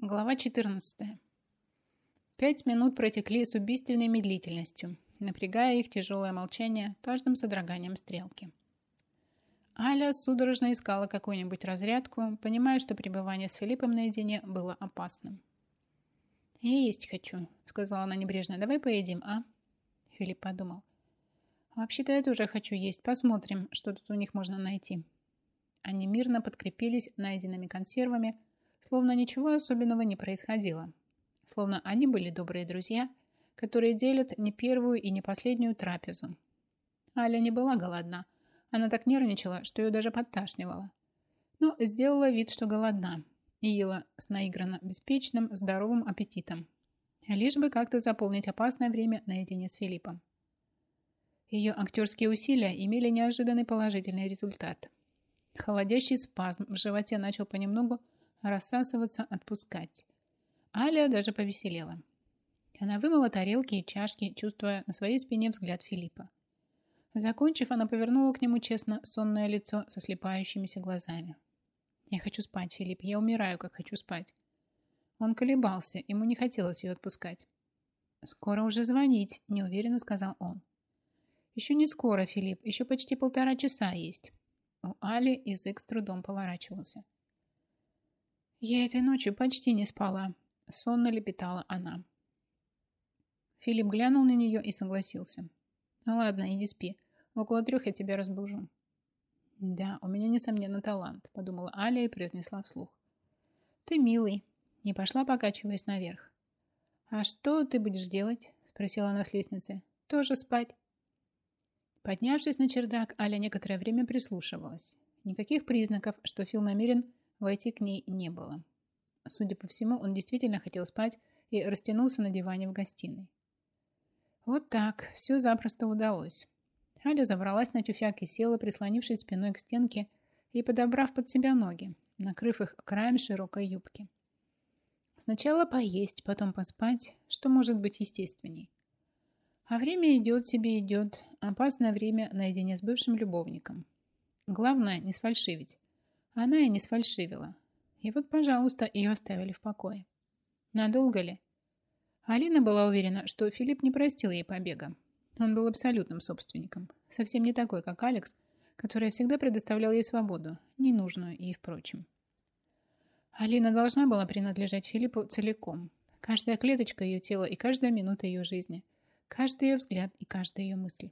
Глава 14. Пять минут протекли с убийственной медлительностью, напрягая их тяжелое молчание каждым содроганием стрелки. Аля судорожно искала какую-нибудь разрядку, понимая, что пребывание с Филиппом наедине было опасным. «Я есть хочу», — сказала она небрежно. «Давай поедим, а?» Филипп подумал. «Вообще-то я тоже хочу есть. Посмотрим, что тут у них можно найти». Они мирно подкрепились найденными консервами, словно ничего особенного не происходило. Словно они были добрые друзья, которые делят не первую и не последнюю трапезу. Аля не была голодна. Она так нервничала, что ее даже подташнивало. Но сделала вид, что голодна, и ела с наигранно беспечным, здоровым аппетитом. Лишь бы как-то заполнить опасное время наедине с Филиппом. Ее актерские усилия имели неожиданный положительный результат. Холодящий спазм в животе начал понемногу рассасываться, отпускать. Аля даже повеселела. Она вымыла тарелки и чашки, чувствуя на своей спине взгляд Филиппа. Закончив, она повернула к нему честно сонное лицо со слепающимися глазами. «Я хочу спать, Филипп, я умираю, как хочу спать». Он колебался, ему не хотелось ее отпускать. «Скоро уже звонить», – неуверенно сказал он. «Еще не скоро, Филипп, еще почти полтора часа есть». У Али язык с трудом поворачивался. «Я этой ночью почти не спала», — сонно лепетала она. Филипп глянул на нее и согласился. «Ну ладно, иди спи. Около трех я тебя разбужу». «Да, у меня, несомненно, талант», — подумала Аля и произнесла вслух. «Ты милый», — не пошла, покачиваясь наверх. «А что ты будешь делать?» — спросила она с лестницы. «Тоже спать?» Поднявшись на чердак, Аля некоторое время прислушивалась. Никаких признаков, что Фил намерен Войти к ней не было. Судя по всему, он действительно хотел спать и растянулся на диване в гостиной. Вот так, все запросто удалось. Аля забралась на тюфяк и села, прислонившись спиной к стенке и подобрав под себя ноги, накрыв их краем широкой юбки. Сначала поесть, потом поспать, что может быть естественней. А время идет себе идет, опасное время наедине с бывшим любовником. Главное не сфальшивить, она и не сфальшивила. И вот, пожалуйста, ее оставили в покое. Надолго ли? Алина была уверена, что Филипп не простил ей побега. Он был абсолютным собственником. Совсем не такой, как Алекс, который всегда предоставлял ей свободу, ненужную и впрочем. Алина должна была принадлежать Филиппу целиком. Каждая клеточка ее тела и каждая минута ее жизни. Каждый ее взгляд и каждая ее мысль.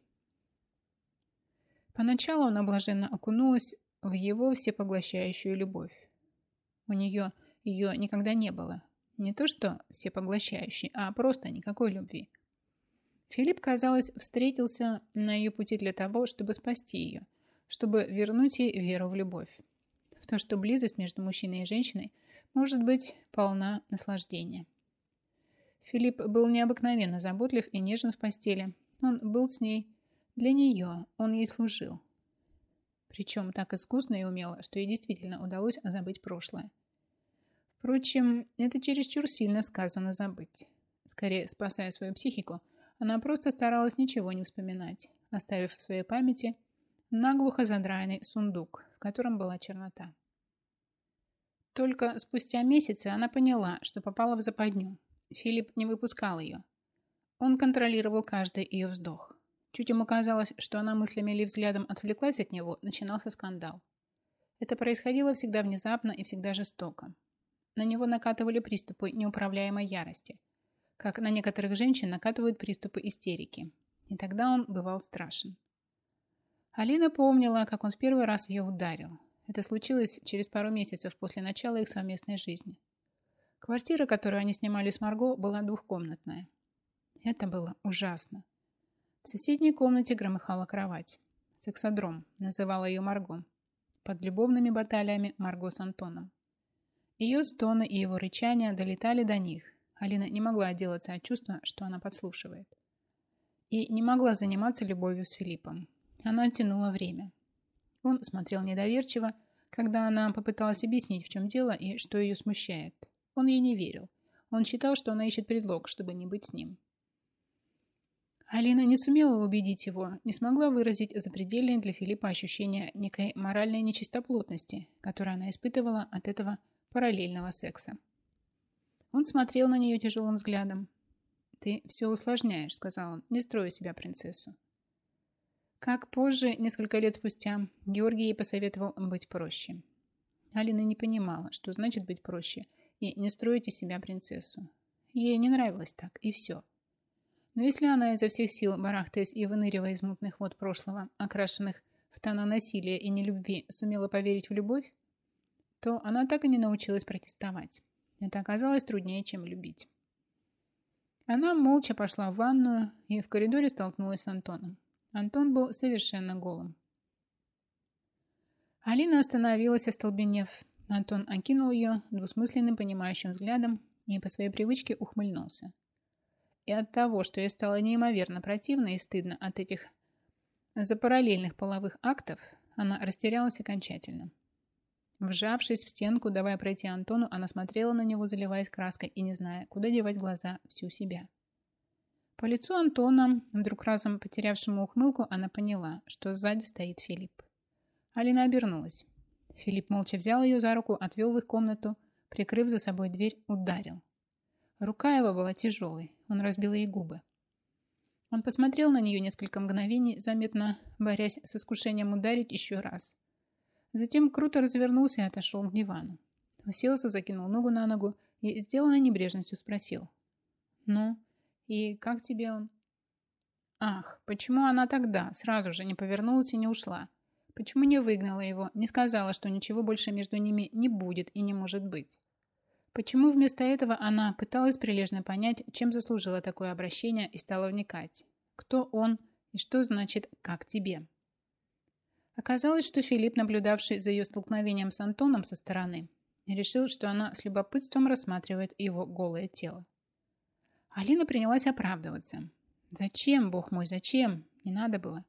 Поначалу она блаженно окунулась в его всепоглощающую любовь. У нее ее никогда не было. Не то что всепоглощающей, а просто никакой любви. Филипп, казалось, встретился на ее пути для того, чтобы спасти ее, чтобы вернуть ей веру в любовь. В то, что близость между мужчиной и женщиной может быть полна наслаждения. Филипп был необыкновенно заботлив и нежен в постели. Он был с ней для нее, он ей служил. Причем так искусно и умело, что ей действительно удалось забыть прошлое. Впрочем, это чересчур сильно сказано забыть. Скорее, спасая свою психику, она просто старалась ничего не вспоминать, оставив в своей памяти наглухо задраенный сундук, в котором была чернота. Только спустя месяцы она поняла, что попала в западню. Филипп не выпускал ее. Он контролировал каждый ее вздох. Чуть ему казалось, что она мыслями или взглядом отвлеклась от него, начинался скандал. Это происходило всегда внезапно и всегда жестоко. На него накатывали приступы неуправляемой ярости, как на некоторых женщин накатывают приступы истерики. И тогда он бывал страшен. Алина помнила, как он в первый раз ее ударил. Это случилось через пару месяцев после начала их совместной жизни. Квартира, которую они снимали с Марго, была двухкомнатная. Это было ужасно. В соседней комнате громыхала кровать. Сексодром, называла ее Марго. Под любовными баталиями Марго с Антоном. Ее стоны и его рычания долетали до них. Алина не могла отделаться от чувства, что она подслушивает. И не могла заниматься любовью с Филиппом. Она тянула время. Он смотрел недоверчиво, когда она попыталась объяснить, в чем дело и что ее смущает. Он ей не верил. Он считал, что она ищет предлог, чтобы не быть с ним. Алина не сумела убедить его, не смогла выразить запредельное для Филиппа ощущение некой моральной нечистоплотности, которое она испытывала от этого параллельного секса. Он смотрел на нее тяжелым взглядом. «Ты все усложняешь», — сказал он, — «не строю себя принцессу». Как позже, несколько лет спустя, Георгий ей посоветовал быть проще. Алина не понимала, что значит быть проще и не строить из себя принцессу. Ей не нравилось так, и все. Но если она изо всех сил, барахтаясь и выныривая из мутных вод прошлого, окрашенных в тона насилия и нелюбви, сумела поверить в любовь, то она так и не научилась протестовать. Это оказалось труднее, чем любить. Она молча пошла в ванную и в коридоре столкнулась с Антоном. Антон был совершенно голым. Алина остановилась, остолбенев. Антон окинул ее двусмысленным понимающим взглядом и по своей привычке ухмыльнулся. И от того, что ей стало неимоверно противно и стыдно от этих запараллельных половых актов, она растерялась окончательно. Вжавшись в стенку, давая пройти Антону, она смотрела на него, заливаясь краской и не зная, куда девать глаза всю себя. По лицу Антона, вдруг разом потерявшему ухмылку, она поняла, что сзади стоит Филипп. Алина обернулась. Филипп молча взял ее за руку, отвел в их комнату, прикрыв за собой дверь, ударил. Рука его была тяжелой, он разбил ей губы. Он посмотрел на нее несколько мгновений, заметно борясь с искушением ударить еще раз. Затем круто развернулся и отошел к дивану. Уселся, закинул ногу на ногу и, сделанной небрежностью, спросил. «Ну, и как тебе он?» «Ах, почему она тогда сразу же не повернулась и не ушла? Почему не выгнала его, не сказала, что ничего больше между ними не будет и не может быть?» Почему вместо этого она пыталась прилежно понять, чем заслужила такое обращение и стала вникать? Кто он и что значит «как тебе»? Оказалось, что Филипп, наблюдавший за ее столкновением с Антоном со стороны, решил, что она с любопытством рассматривает его голое тело. Алина принялась оправдываться. «Зачем, бог мой, зачем? Не надо было».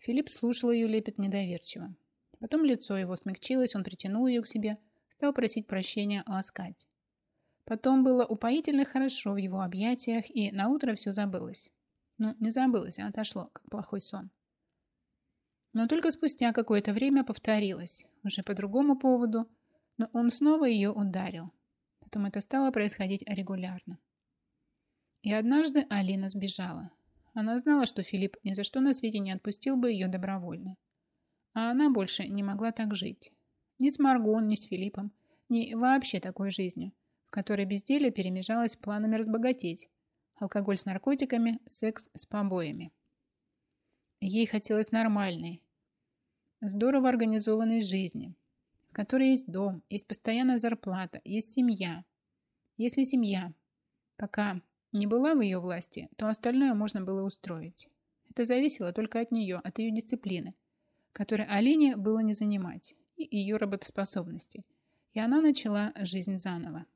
Филипп слушал ее лепет недоверчиво. Потом лицо его смягчилось, он притянул ее к себе, стал просить прощения ласкать. Потом было упоительно хорошо в его объятиях, и на утро все забылось. Ну, не забылось, а отошло, как плохой сон. Но только спустя какое-то время повторилось, уже по другому поводу, но он снова ее ударил. Потом это стало происходить регулярно. И однажды Алина сбежала. Она знала, что Филипп ни за что на свете не отпустил бы ее добровольно. А она больше не могла так жить. Ни с Маргон, ни с Филиппом, ни вообще такой жизнью, в которой безделие перемежалось планами разбогатеть, алкоголь с наркотиками, секс с побоями. Ей хотелось нормальной, здорово организованной жизни, в которой есть дом, есть постоянная зарплата, есть семья. Если семья пока не была в ее власти, то остальное можно было устроить. Это зависело только от нее, от ее дисциплины, которой Алине было не занимать, и ее работоспособности. И она начала жизнь заново.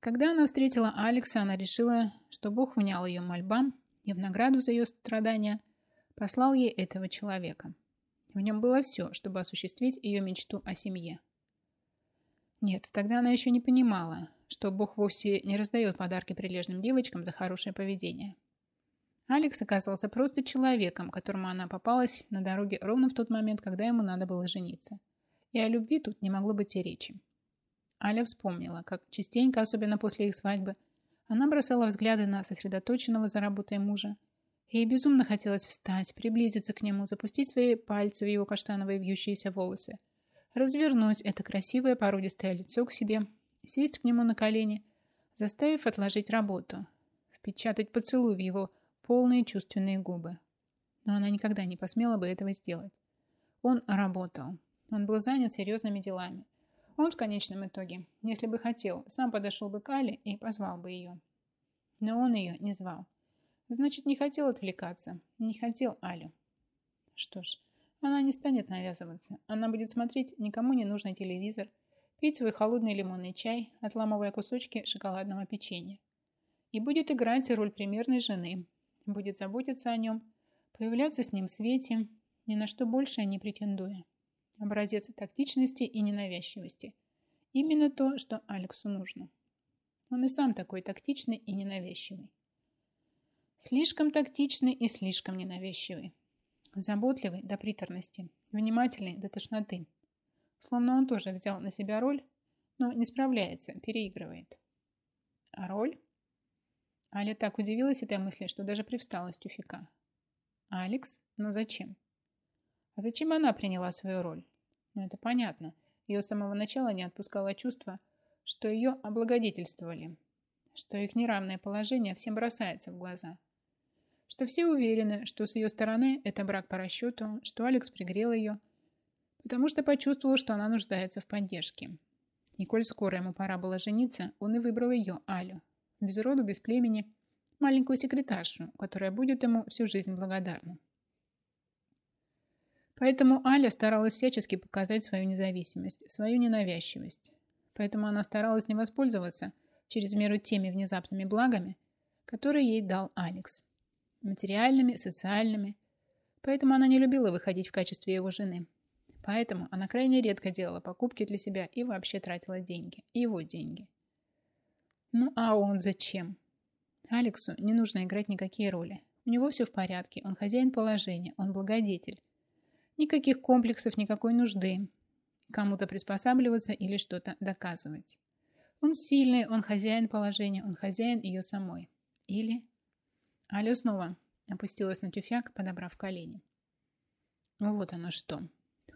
Когда она встретила Алекса, она решила, что Бог внял ее мольбам и в награду за ее страдания – послал ей этого человека. В нем было все, чтобы осуществить ее мечту о семье. Нет, тогда она еще не понимала, что Бог вовсе не раздает подарки прилежным девочкам за хорошее поведение. Алекс оказался просто человеком, которому она попалась на дороге ровно в тот момент, когда ему надо было жениться. И о любви тут не могло быть и речи. Аля вспомнила, как частенько, особенно после их свадьбы, она бросала взгляды на сосредоточенного за работой мужа Ей безумно хотелось встать, приблизиться к нему, запустить свои пальцы в его каштановые вьющиеся волосы, развернуть это красивое породистое лицо к себе, сесть к нему на колени, заставив отложить работу, впечатать поцелуй в его полные чувственные губы. Но она никогда не посмела бы этого сделать. Он работал. Он был занят серьезными делами. Он в конечном итоге, если бы хотел, сам подошел бы к Али и позвал бы ее. Но он ее не звал. Значит, не хотел отвлекаться. Не хотел Алю. Что ж, она не станет навязываться. Она будет смотреть никому не нужный телевизор, пить свой холодный лимонный чай, отламывая кусочки шоколадного печенья. И будет играть роль примерной жены. Будет заботиться о нем, появляться с ним в свете, ни на что больше не претендуя. Образец тактичности и ненавязчивости. Именно то, что Алексу нужно. Он и сам такой тактичный и ненавязчивый. Слишком тактичный и слишком ненавязчивый. Заботливый до приторности, внимательный до тошноты. Словно он тоже взял на себя роль но не справляется, переигрывает. А роль? Аля так удивилась этой мысли, что даже привстала с тюфика. Алекс? Но ну зачем? А зачем она приняла свою роль? Ну это понятно. Ее с самого начала не отпускало чувство, что ее облагодетельствовали, что их неравное положение всем бросается в глаза, что все уверены, что с ее стороны это брак по расчету, что Алекс пригрел ее, потому что почувствовал, что она нуждается в поддержке. И коль скоро ему пора было жениться, он и выбрал ее, Алю, без роду, без племени, маленькую секретаршу, которая будет ему всю жизнь благодарна. Поэтому Аля старалась всячески показать свою независимость, свою ненавязчивость. Поэтому она старалась не воспользоваться через меру теми внезапными благами, которые ей дал Алекс. Материальными, социальными. Поэтому она не любила выходить в качестве его жены. Поэтому она крайне редко делала покупки для себя и вообще тратила деньги. Его деньги. Ну а он зачем? Алексу не нужно играть никакие роли. У него все в порядке, он хозяин положения, он благодетель. Никаких комплексов, никакой нужды. Кому-то приспосабливаться или что-то доказывать. Он сильный, он хозяин положения, он хозяин ее самой. Или... Аля снова опустилась на тюфяк, подобрав колени. Вот оно что.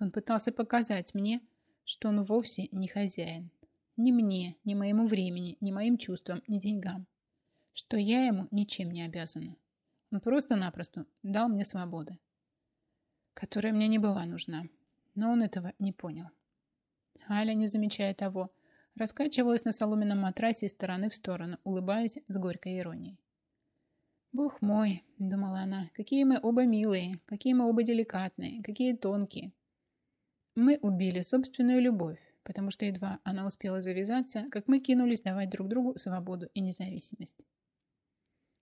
Он пытался показать мне, что он вовсе не хозяин. Ни мне, ни моему времени, ни моим чувствам, ни деньгам что я ему ничем не обязана. Он просто-напросто дал мне свободы, которая мне не была нужна. Но он этого не понял. Аля, не замечая того, раскачивалась на соломенном матрасе из стороны в сторону, улыбаясь с горькой иронией. «Бог мой», — думала она, — «какие мы оба милые, какие мы оба деликатные, какие тонкие. Мы убили собственную любовь, потому что едва она успела завязаться, как мы кинулись давать друг другу свободу и независимость.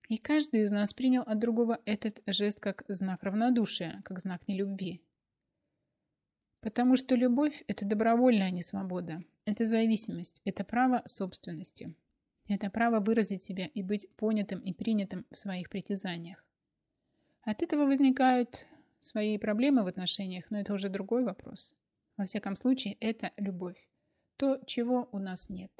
И каждый из нас принял от другого этот жест как знак равнодушия, как знак нелюбви. Потому что любовь – это добровольная, не свобода. Это зависимость, это право собственности. Это право выразить себя и быть понятым и принятым в своих притязаниях. От этого возникают свои проблемы в отношениях, но это уже другой вопрос. Во всяком случае, это любовь. То, чего у нас нет.